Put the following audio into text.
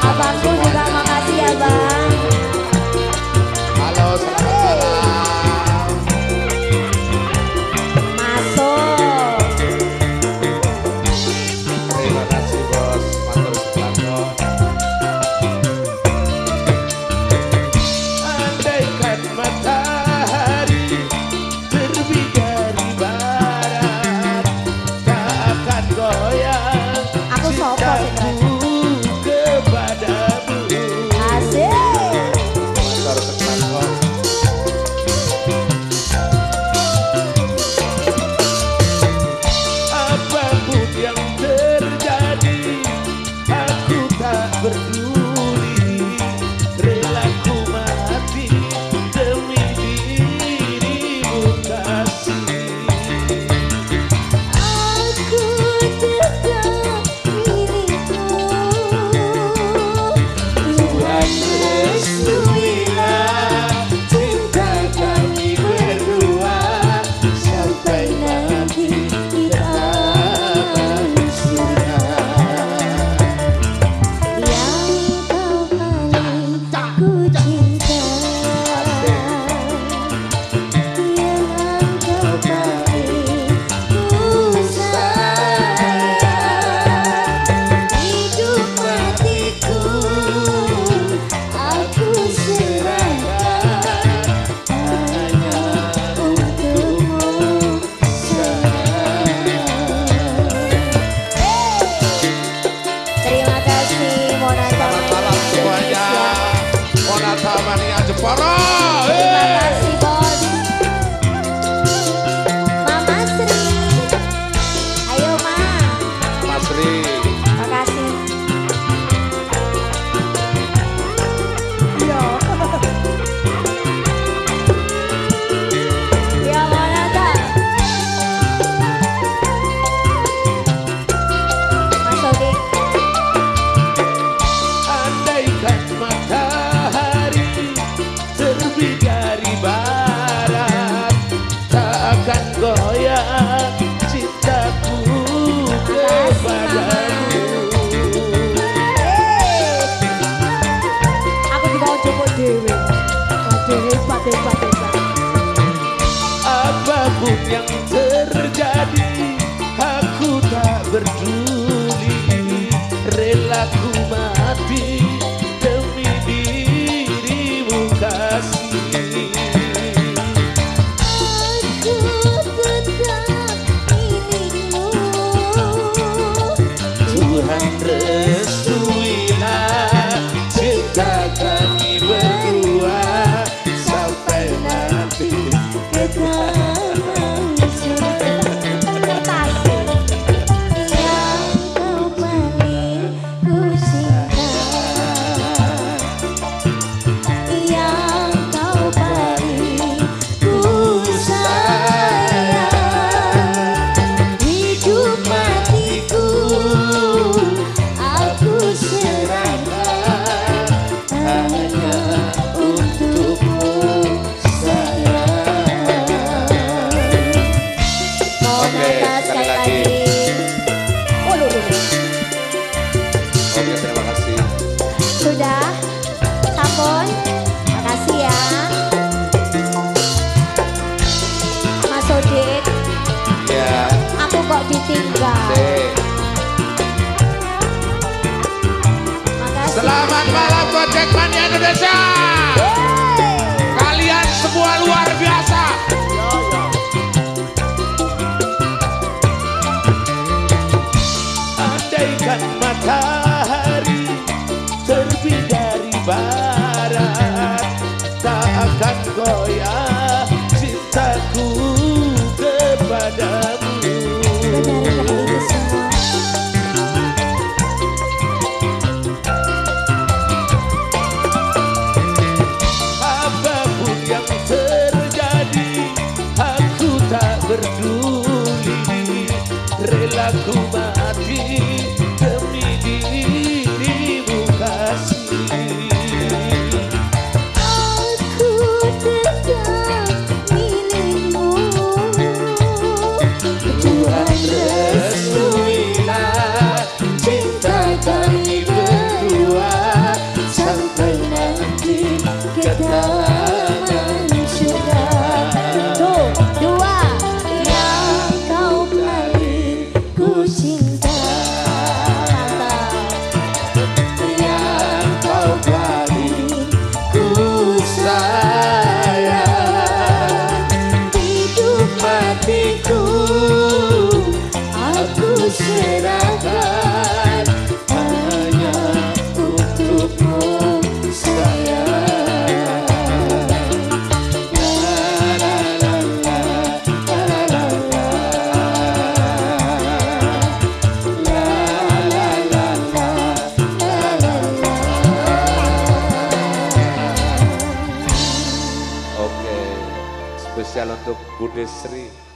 Abangku juga makasih ya bang. Halo selamat malam. yang kok ditinggal. Selamat malam Gojek Mania Indonesia. Kalian semua luar biasa. Andaikan matahari terbit dari barat tak akan goyah. peduli. Rela ku spesial untuk Bude Sri